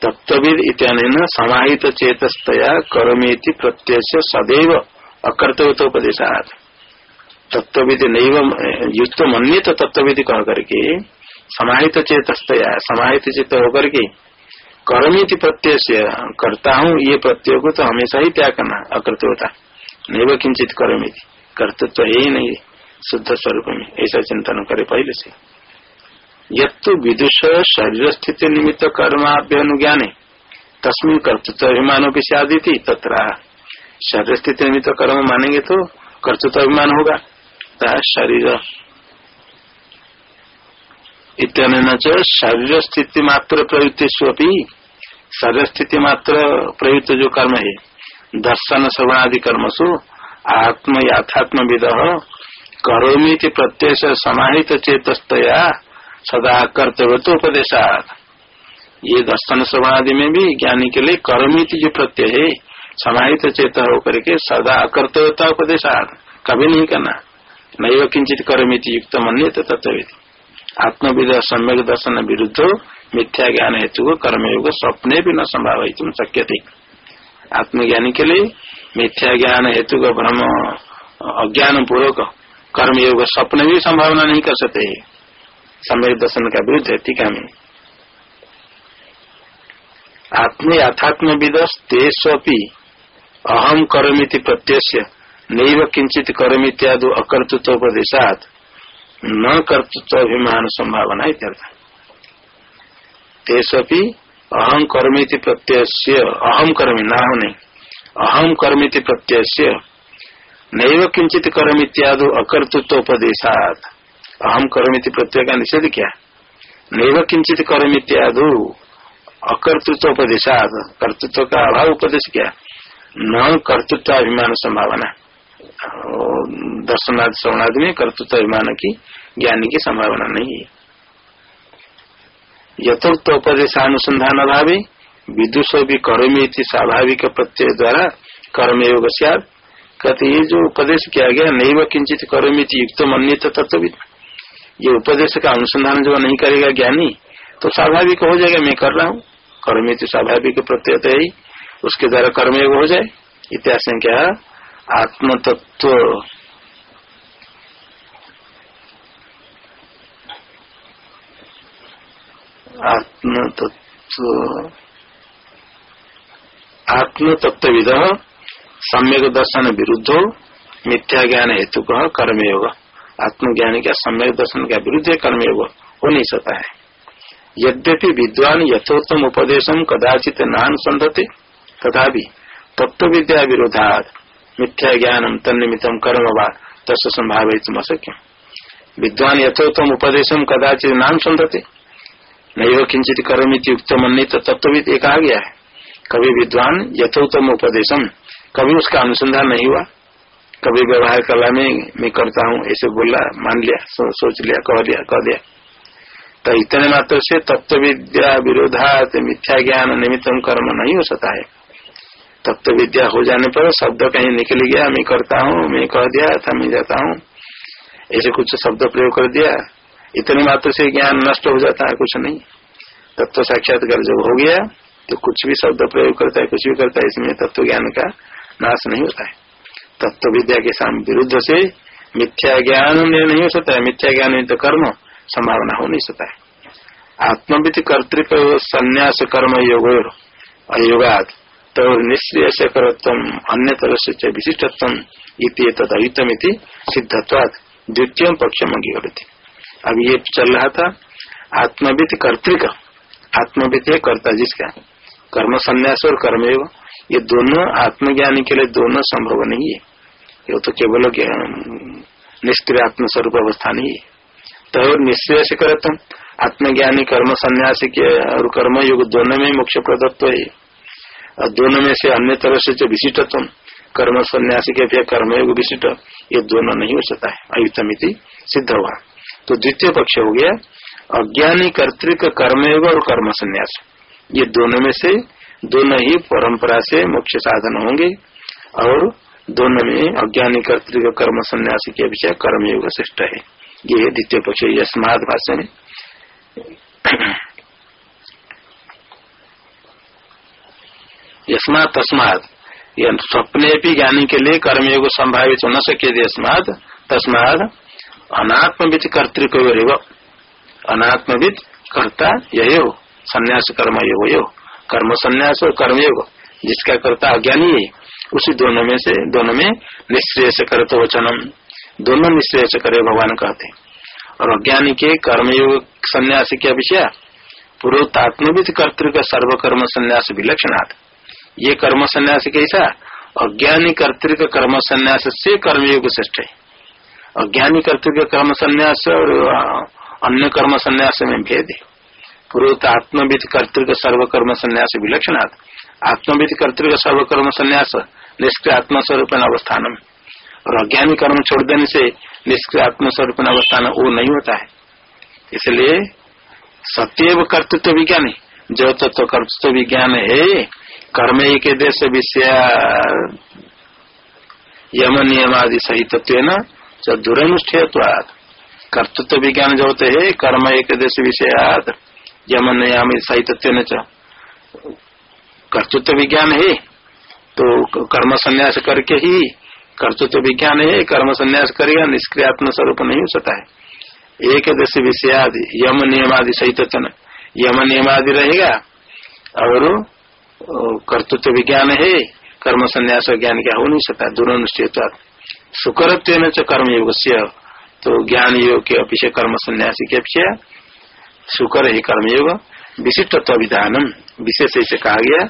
तत्विद इत्यान समाहित चेतस्तया करोमेति प्रत्यक्ष सदैव अकर्तव्योपदेशात तत्विधि नहीं युक्त मन्य तो तत्विधि कह करके, समाहित चेतस्तया, समाहित चेत होकर के कर्मिति प्रत्यय करता हूँ, ये प्रत्यय को तो हमेशा ही त्याग करना अकृत होता। नहीं वो किंचित कर्मिति कर्तव्य तो है ही नहीं शुद्ध स्वरूप में ऐसा चिंतन करे पहले से। यत्तु विदुष शरीर स्थिति निमित्त कर्माभ्य अनुज्ञान तस्मिन कर्तृत्व अभिमानों की शादी थी तथा शरीर स्थिति निमित्त कर्म मानेंगे तो कर्तृत्व अभिमान होगा। शरीर। इतने शरीर स्थिति मात्र प्रयुक्त शरीर स्थिति मात्र प्रयुक्त जो कर्म है दर्शन श्रवणादि कर्मसु आत्म याथात्म विद करोमी प्रत्यय समाहित चेतस्तया सदा कर्तव्य तो उपदेशात। ये दर्शन श्रवणादि में भी ज्ञानी के लिए कर्मित जो प्रत्यय है समाहित चेत होकर के सदा कर्तव्यता उपदेशात। कभी नहीं करना। नहीं किंचित कर्मित युक्त मन्य तत्व आत्मविद सम्यक दर्शन विरुद्ध मिथ्या ज्ञान हेतु कर्मयोग स्वप्ने भी न संभावित शक्य थी आत्मज्ञानी के लिए मिथ्या ज्ञान हेतु का ब्रह्म अज्ञान पूर्वक कर्मयोग स्वप्न भी संभावना नहीं कर सकते। सम्यक दर्शन का विरुद्ध है टीका में। आत्म यथात्म विदस तेस्वी अहम करमिति प्रत्यक्ष नैव किंचित करमित्यादि अकर्तृत्वोपदेशात न कर्तृत्व अभिमान संभावना तेस्वी अहम कर्मिति प्रत्यय अहम कर्मी, ना नहीं। अहम कर्मिति प्रत्यय नैव किंचित कर्म कर्मित्यादि अकर्तृत्वोपदेशात। अहम कर्मिति प्रत्यय का निषेध क्या? नैव किंचित कर्मित्यादु अकर्तृत्व उपदेशात कर्तृत्व का अभाव उपदेश क्या? न कर्तृत्व अभिमान संभावना दर्शनाद श्रवणादि में कर्तृत्व अभिमान की ज्ञानी की संभावना नहीं है। यथोक्त उपदेशानुसंधान अभावी विदुष भी कर्मी स्वाभाविक प्रत्यय द्वारा कर्मयोग कहते ये जो उपदेश किया गया नहीं व किंचित कर्मी युक्त मन्य तत्व ये उपदेश का अनुसंधान जो नहीं करेगा ज्ञानी तो स्वाभाविक हो जाएगा, मैं कर रहा हूँ। कर्म स्वाभाविक प्रत्यय तो ही उसके द्वारा कर्मयोग हो जाए। इतिहास क्या आत्म तत्व आत्म तत्व आत्म तत्विद सम्यक दर्शन विरुद्धो मिथ्या ज्ञान हेतु कह कर्मयोग। आत्मज्ञानी का सम्यक दर्शन का विरुद्ध कर्मयोग हो नहीं सकता है। यद्यपि विद्वान यथोत्तम उपदेशम कदाचित नान संधते तथा तत्व विद्या विरोधात मिथ्या ज्ञानम तन्निमितम कर्म वा तस् संभावित अशक्य विद्वान यथोत्तम उपदेशम कदाचित नान नहीं किंचित कर्मित युक्त मन्नी तो तत्विद एक आ गया है। कभी विद्वान यथोत्तम उपदेशम कभी उसका अनुसंधान नहीं हुआ। कभी व्यवहार कला में मैं करता हूँ ऐसे बोला मान लिया सो, सोच लिया कह दिया कह दिया। तो इतने मात्र से तत्व विद्या विरोधात मिथ्या ज्ञान निमित्त कर्म नहीं हो सकता है। तत्व विद्या हो जाने पर शब्द कहीं निकल गया मैं करता हूँ मैं कह दिया था मैं जाता हूँ। ऐसे कुछ शब्द प्रयोग कर दिया। इतने मात्र से ज्ञान नष्ट हो जाता है, कुछ नहीं। तत्व साक्षात्कार जब हो गया तो कुछ भी शब्द प्रयोग करता है, कुछ भी करता है, इसमें तत्व ज्ञान का नाश नहीं होता है। तत्व विद्या के साम विरुद्ध से मिथ्या ज्ञान नहीं हो सकता है। मिथ्या ज्ञान तो कर्म संभावना हो नहीं सकता है। आत्मविधि कर्तृत्व संन्यास कर्म योग अयोगात तो निश्चय से करत्व अन्य तरह से विशिष्टत्व तदहितमिति सिद्धत्वाद द्वितीय पक्ष अंगीकृत अब ये चल रहा था आत्मविद कर्तिक। आत्मविद कर्ता जिसका? कर्म संन्यास और कर्मयोग ये दोनों आत्मज्ञानी के लिए दोनों संभव नहीं है। ये तो केवल निष्क्रिय आत्मस्वरूप अवस्था नहीं है। तो निश्चय से करे तुम आत्मज्ञानी कर्म संन्यासी के और कर्म युग दोनों में मुख्य प्रदत्व है। और दोनों में से अन्य तरह से जो विशिष्ट तुम कर्म संन्यासी के कर्मयोग विशिष्ट, ये दोनों नहीं हो सकता है। अयुतमिति सिद्ध हुआ। तो द्वितीय पक्ष हो गया, अज्ञानी कर्तिक कर्मयोग और कर्म संन्यास। ये दोनों में से, दोनों ही परंपरा से मुख्य साधन होंगे और दोनों में अज्ञानी कर्तिक कर्म संन्यास के विषय कर्मयोग श्रेष्ठ है। ये द्वितीय पक्ष यस्माद भाषा में। यस्मात तस्मात स्वप्ने भी ज्ञानी के लिए कर्मयोग संभावित हो न सके यस्मात तस्माद अनात्मविद कर्तिक अनात्मविद कर्ता यही हो संन्यास कर्म योग यो कर्म संन्यास और कर्मयोग। जिसका कर्ता अज्ञानी है, उसी दोनों में से, दोनों में निश्चय से करे तो वचनम। दोनों से करे भगवान कहते और अज्ञानी के कर्मयोग संन्यास क्या विषय पूर्वतात्मविद कर्तृक सर्वकर्म संन्यास विलक्षणात्। ये कर्म संन्यास कैसा? अज्ञानी कर्तृक कर्म संन्यास से कर्मयोग श्रेष्ठ है। अज्ञानी कर्तव्य कर्म संन्यास और अन्य कर्म संन्यास में भेद है। पूर्वत आत्मविद कर्तृक सर्वकर्म संन्यास विलक्षणात्। आत्मविद कर्तृक सर्वकर्म संन्यास निष्क्रिय आत्मस्वरूप अवस्थान और अज्ञानी कर्म छोड़ देने से निष्क्रिय आत्मस्वरूप अवस्थान वो नहीं होता है। इसलिए सत्यव कर्तृत्व विज्ञान, जो तत्व कर्तृत्व विज्ञान है, कर्म एक देश विषय, यम नियम आदि सही तत्व न दुरनुष्ठेयत्वाद कर्तृत्व विज्ञान जो होते है, कर्म एक देश विषयाद यम नियम सही तत्व न कर्तृत्व विज्ञान है तो कर्म संन्यास करके ही कर्तृत्व विज्ञान है, कर्म संन्यास करेगा निष्क्रियात्म स्वरूप नहीं हो सकता है। एक दश विषयादि यम नियमादि सहित यम नियमादि रहेगा, और कर्तृत्व विज्ञान है, कर्म संन्यास ज्ञान क्या हो नहीं सकता दोनों निश्चित सुकरत्व कर्मयोग से तो ज्ञान योग के अपेक्षा कर्म संन्यासी के अपेक्षा सुकर है कर्मयोग विशिष्टत्व विधानम विशेष ऐसे कहा गया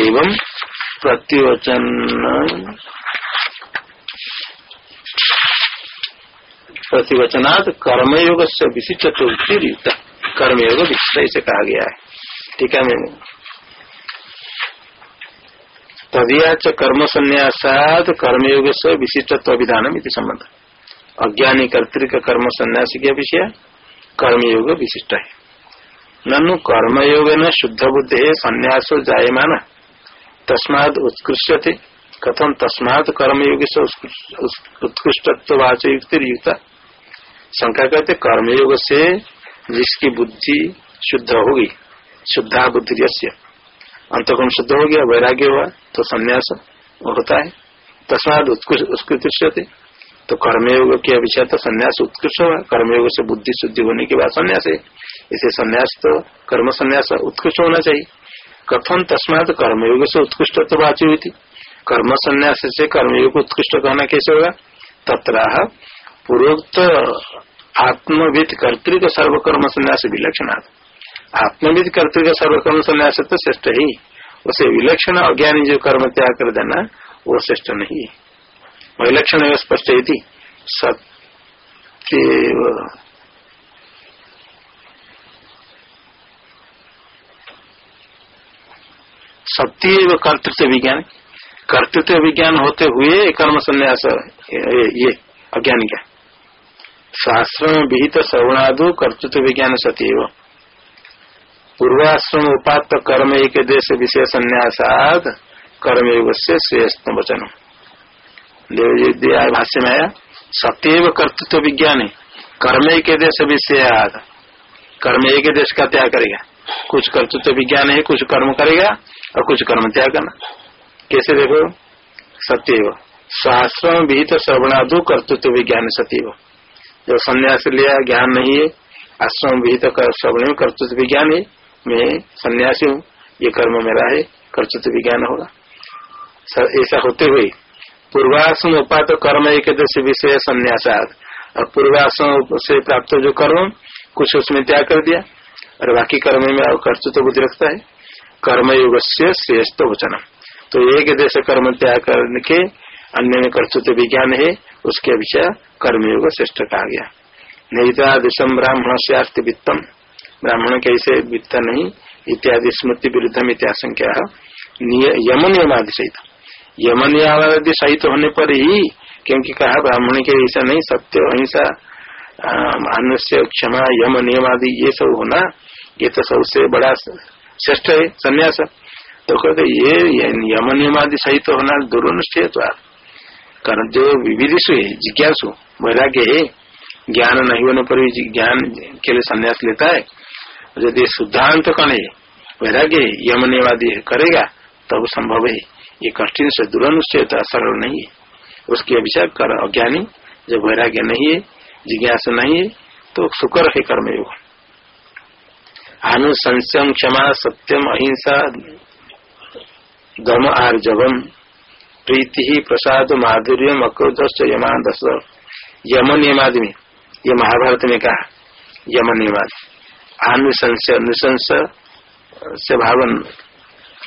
एवं प्रतिवचन प्रतिवचनात् कर्मयोग से विशिष्ट कर्मयोग विशिष्ट से कहा गया है ठीक है मैंने तदिया च कर्म संन्यासाद कर्मयोग से विशिष्टत्व विधान संबंध अज्ञानी कर्तिक कर्म संन्यास के विषय? कर्मयोग विशिष्ट है। ननु कर्मयोग न शुद्ध बुद्धि संन्यासो जायमान। तस्माद उत्कृष्ट कथम तस्मात कर्मयोग से उत्कृष्टत्व वाचयुक्त युक्ता शंका कहते कर्मयोग से जिसकी बुद्धि शुद्ध होगी, शुद्धा बुद्धि अंतगुण शुद्ध हो गया, वैराग्य हुआ तो संन्यास होता है। तस्माद उत्कृष्ट तो कर्मयोग के विषय तो संन्यास उत्कृष्ट हुआ। कर्मयोग से बुद्धि शुद्धि होने के बाद संन्यास है। इसे संन्यास तो कर्म संन्यास उत्कृष्ट होना चाहिए। कथन तस्मात कर्मयोग से उत्कृष्ट तो बाची हुई थी। कर्म संन्यास से कर्मयोग उत्कृष्ट कहना कैसे होगा? तथा पूर्वोक्त आत्मविद कर्तिक सर्वकर्म संन्यास विलक्षण। आत्मविद कर्तिक सर्वकर्म संन्यास तो श्रेष्ठ ही। उसे विलक्षण अज्ञानी जो कर्म त्याग कर देना, वो श्रेष्ठ नहीं। है विलक्षण स्पष्ट थी सत्य सत्य कर्तृत्व विज्ञान। कर्तृत्व विज्ञान होते हुए कर्म संन्यास ये अज्ञानी का शास्त्र में विहित श्रवणादु कर्तृत्व विज्ञान सतीव पूर्वाश्रम उपात कर्म एक देश विषय संन्यासाद कर्मयोग से श्रेष्ठ वचन देवजी भाष्य में आया, सत्यव कर्तृत्व विज्ञान है कर्म एक देश विषय कर्म एक देश का त्याग करेगा। कुछ कर्तृत्व विज्ञान है, कुछ कर्म करेगा और कुछ कर्म त्याग करना। कैसे देखो? सत्यव। शास्त्र विहित श्रवणादु कर्तृत्व विज्ञान सत्यव। जो संन्यास लिया, ज्ञान नहीं है आश्रम विहित श्रवण में कर्तृत्व विज्ञान है मैं सन्यासी हूँ। ये कर्म मेरा है, कर्तृत्व विज्ञान होगा। ऐसा होते हुए पूर्वाश्रम उपात कर्म एक विषय संन्यासाद और पूर्वाश्रम से प्राप्त जो कर्म, कुछ उसमें त्याग कर दिया। और बाकी कर्म में कर्तृत्व बुद्धि रखता है। कर्मयोग से श्रेष्ठ वचन तो एक देश कर्म त्याग करने के अन्य में कर्तृत्व विज्ञान है, उसके विषय कर्मयोग श्रेष्ठ कहा गया। निहिता दिशम ब्राह्मण से वित्तम। ब्राह्मण कैसे वित्त नहीं, इत्यादि स्मृति विरुद्धम इत्याशंका यम नियमादि सहित। यम नियमादि सहित होने पर ही, क्योंकि कहा ब्राह्मण के ऐसा नहीं, सत्य, अहिंसा मानुष्य क्षमा यम नियम आदि ये सब होना, ये तो सबसे बड़ा श्रेष्ठ है, संन्यास तो कहते ये यम नियम आदि सहित होना दुरुनिश्चय कारण जो विविधिशु है, जिज्ञासु, वैराग्य है, ज्ञान नहीं होने पर भी ज्ञान के लिए संन्यास लेता है। यदि शुद्धांत कण वैराग्य यमनेवादी करेगा, तब संभव है। ये कठिन से दुरनुष्चय सरल नहीं है। उसके अभिषेक कर अज्ञानी, जब वैराग्य नहीं है, जिज्ञास नहीं है तो शुक्र है कर्मयोग अनुसंशम क्षमा सत्यम अहिंसा दम आर्जवम। प्रीति प्रसाद माधुर्य अक्रोध यमान दस यम नियमादि में, ये महाभारत में कहा यमन नियमादि अनुशंस अनुशंस, से भावन,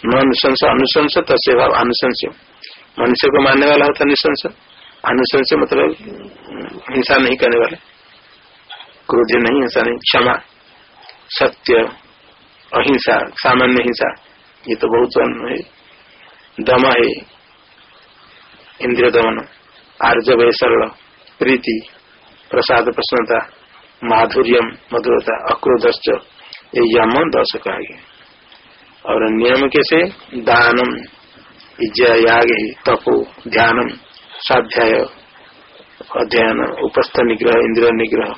न अनुशंस अनुशंस तस्य भाव अनुशंस। मनुष्य को मानने वाला होता निशंस अनुशंस। मतलब हिंसा नहीं करने वाले। क्रोध नहीं हिंसा नहीं। क्षमा, सत्य, अहिंसा, सामान्य हिंसा। ये तो बहुत है। दम है। इंद्रिय दमन आर्जव है सरल, प्रीति, प्रसाद, प्रसन्नता। माधुर्यम मधुरता अक्रोधश्च, ये यम दस कहा गया और नियम कैसे? दानम याग तपो, ध्यानम, स्वाध्याय, अध्ययन, उपस्थ निग्रह, इंद्रिय निग्रह,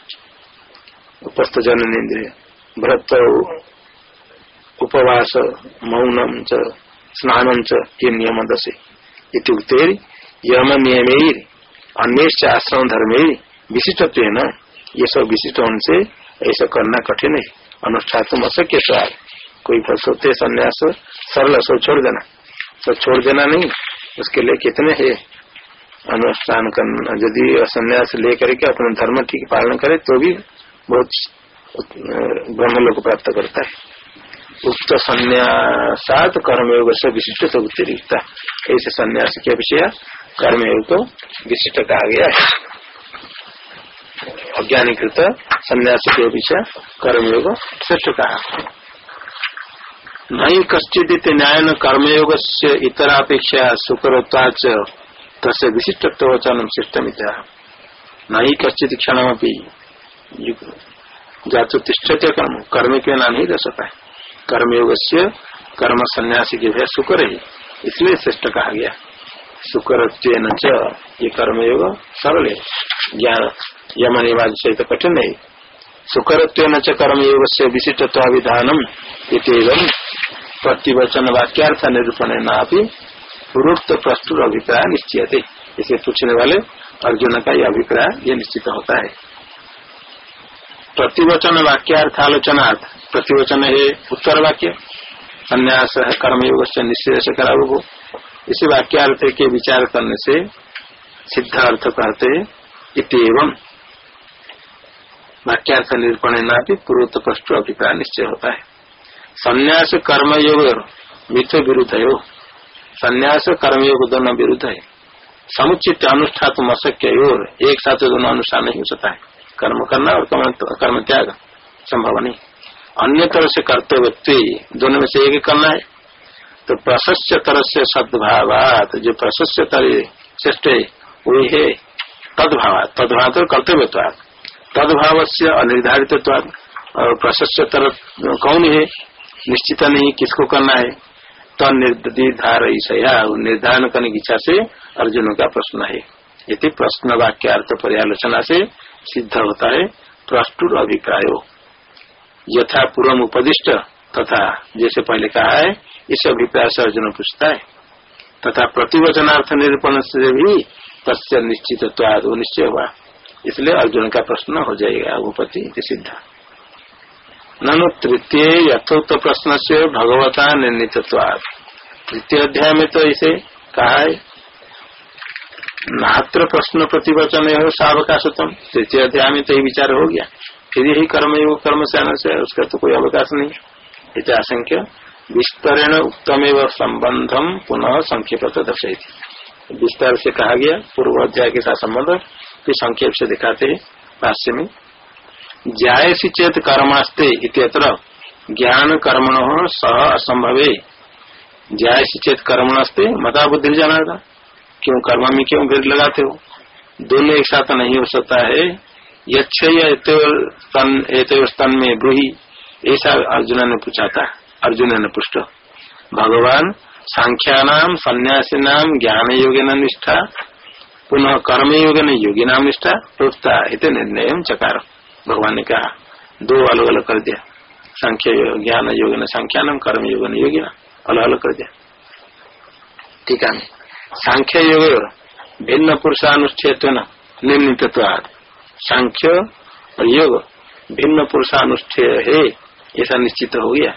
उपस्थ जनन इंद्रिय, व्रत, उपवास, मौनम च, स्नानम च, ये नियम दसे इतुक्ते यम नियम अन्य आश्रम धर्म विशिष्ट न ये सब विशिष्ट होने से ऐसा करना कठिन है। अनुष्ठान तुम अशक्य स्वार कोई सोते संन्यास, सरल सब छोड़ देना। सब छोड़ देना नहीं, उसके लिए कितने है? अनुष्ठान करना, यदि संन्यास लेकर के अपना धर्म ठीक पालन करे तो भी बहुत, ब्रह्म लोग प्राप्त करता है। उक्त संन्यासात कर्मयोग से विशिष्ट तो उत्तरीकता ऐसे संन्यास के विषय कर्मयोग को विशिष्ट कहा गया है। अज्ञानीकृत संन्यास के विषय कर्मयोग श्रेष्ठ कहा नहीं कश्चित न्याय न कर्मयोग से इतरापेक्षा सुकरत्वाच तस् विशिष्ट वचन शिष्टमिता नहीं कश्चित क्षण जातु तिष्ठते कर्म कर्म के नाम नहीं दे सकता है कर्मयोग से कर्म सन्यासी के भय सुकर है इसलिए श्रेष्ठ कहा गया सुकर ये कर्मयोग सरल। है ज्ञान यमनिवाद से तो कठिन है सुकर कर्मयोग से विशिष्टत्वाभिधानम इतम प्रतिवचन वाक्यार्थ निरूपण ना पूर्वोक्त प्रस्तुत अभिप्राय निश्चित इसे पूछने वाले अर्जुन का यह अभिप्राय ये निश्चित होता है। प्रतिवचन वाक्यार्थ आलोचनार्थ प्रतिवचन है उत्तर वाक्य संन्यास कर्मयोग से निश्चय से करा वो इसी वाक्यार्थ के विचार करने से सिद्धार्थ कहते इतम वाक्यार्थ निरूपण न भी पूर्वोत्त प्रष्ट अभिप्राय निश्चय होता है संन्यास कर्मयोग मिथ विरुद्ध है संन्यास कर्मयोग दोनों विरुद्ध है समुचित अनुष्ठान अशक्य एक साथ दोनों अनुष्ठान नहीं हो सकता है कर्म करना और कर्म त्याग संभव नहीं अन्य तरह से कर्तव्य दोनों में से एक करना है तो प्रशस्य तरह से सद्भावात, जो प्रशस्य तरह श्रेष्ठ है वही है तदभाव तदभाव कर्तव्य तदभाव से अनिर्धारित और प्रशस्य तरह कौन है? निश्चित नहीं किसको करना है? तो निर्धार निर्धारण करने की इच्छा से अर्जुन का प्रश्न है। यदि प्रश्न वाक्यार्थ पर्यालोचना से सिद्ध होता है प्रष्टुर अभिप्राय। यथा पूर्व उपदिष्ट तथा जैसे पहले कहा है, इस अभिप्राय से अर्जुन पूछता है। तथा प्रतिवचनार्थ निरूपण से भी तस्य निश्चित निश्चय हुआ। इसलिए अर्जुन का प्रश्न हो जाएगा उपति सिद्ध। ननु तृतीय यथोक्त प्रश्न से भगवता निर्णित तृतीय अध्याय में तो इसे कहा है मात्र प्रश्न प्रतिवचन हो सावकाशतम। तृतीय अध्याय में तो ही विचार हो गया। फिर यही कर्म योग कर्म से उसका तो कोई अवकाश नहीं इतना आशंक्य। विस्तरेण उत्तम एवं संबंधम पुनः संक्षेप दर्शाई थी विस्तार से कहा गया, पूर्व अध्याय के साथ संबंध। फिर संक्षेप से दिखाते है, भाष्य में। जायसी चेत कर्मास्ते इतर ज्ञान कर्मण सह असंभवे। जायसी चेत कर्मणस्ते मता बुद्धि जाना था क्यों कर्म में क्यों भीड़ लगाते हो? दोनों एक साथ नहीं हो सकता है। यक्ष स्तन में ब्रूही। ऐसा अर्जुन ने पूछा था। अर्जुन ने पुष्ट। भगवान सांख्या नाम सन्यासी नाम ज्ञान योगे निष्ठा पुनः कर्म योग न योगी नाम निष्ठा प्रोत्ता इत निर्णय चकार। भगवान ने कहा, दो अलग अलग कर दिया। संख्या ज्ञान योग न संख्या नाम कर्म योग न योगी अलग अलग कर दिया। ठीक है। सांख्य योग भिन्न पुरुषानुष्ठेत निर्णित सांख्य और योग भिन्न पुरुषानुष्ठेय है, ऐसा निश्चित हो गया।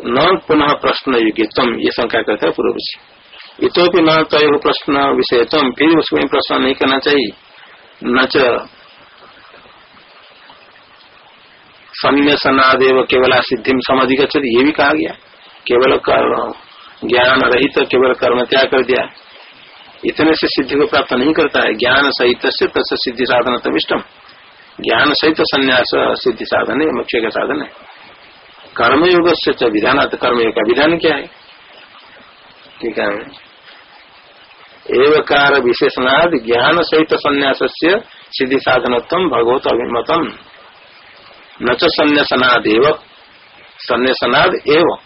न पुनः प्रश्न योग्यतम ये शंका करता है पूर्व से इतोपि न तय प्रश्न विषयतम फिर उसमें प्रश्न नहीं करना चाहिए। न सन्यासनादेव केवल सिद्धि समझ गच्छति ये भी कहा गया। केवल ज्ञान रहित, केवल कर्म त्याग कर दिया। इतने से सिद्धि को प्राप्त नहीं करता है। ज्ञान सहित से तस् सिद्धि साधन तमिष्टम ज्ञान सहित संन्यास सिद्धि साधन है मुख्य का साधन है। कर्मयोग से विधान कर्मयोग का विधान क्या है? ठीक है। एवकार विशेषणाद ज्ञान सहित संन्यास से सिद्धि साधनत्म भगवत अभिमतम न च संन्यासनादेव। संन्यासनाद एवं।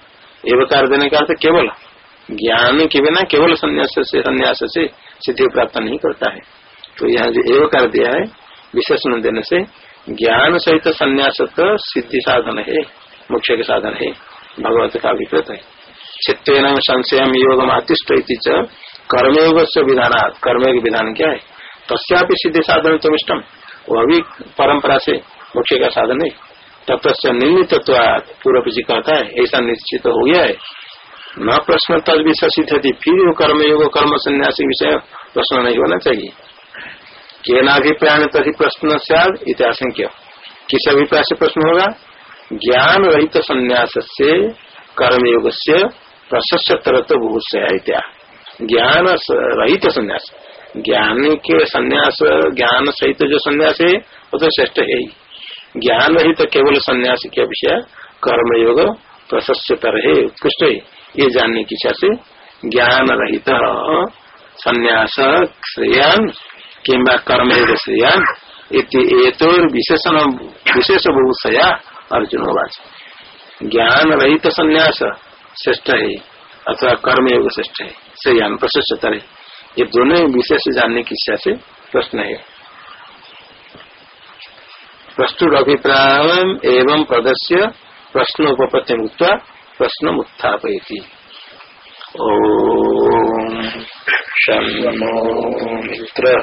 एवकार देने का अर्थ केवल। ज्ञान के बिना केवल संन्यास से संन्यास से सिद्धि प्राप्त नहीं करता है। तो यहाँ जो एवकार दिया है, विशेषण देने से ज्ञान सहित संन्यास तो सिद्धि साधन है मुख्य के साधन है, भगवत का अभिकृत है। चित्त संशय योग आतिष्ट कर्मयोग से विधान कर्मयोग विधान क्या है? तस्यापि सिद्धि साधन तो इष्टम वह भी परंपरा से मुख्य का साधन है तत्व से निर्मित पूर्व जी कहता है, ऐसा निश्चित हो गया है। न प्रश्न तद सिद्ध थी फिर वो कर्मयोग कर्म संन्यासी विषय प्रश्न नहीं होना चाहिए। के नाभिप्राय तभी प्रश्न सद इतिहासंख्य किस अभिप्राय से प्रश्न होगा? ज्ञान रहित संन्यास से कर्मयोग से प्रशस्तर तो भूषया ज्ञान रहित संन्यास। ज्ञान के संन्यास, ज्ञान सहित जो संन्यास है, वो तो श्रेष्ठ है ही। ज्ञान रहित तो केवल संन्यास की के विषय कर्मयोग प्रशस्तर है, उत्कृष्ट है। ये जानने की इच्छा से ज्ञान रहित संन्यास श्रेयान किम्बा कर्मयोग श्रेयान विशेषण विशेष बहुशया अर्जुन वाच। ज्ञान रहित संन्यास श्रेष्ठ है, अथवा कर्मयोग श्रेष्ठ है। श्रेयान प्रशस्त है ये दोनों विशेष जानने की इच्छा से प्रश्न है। प्रस्तुत अभिप्राय एवं प्रदर्श्य प्रश्न उपपत्ति मुक्त प्रश्न उत्थापयती ओ मित्र।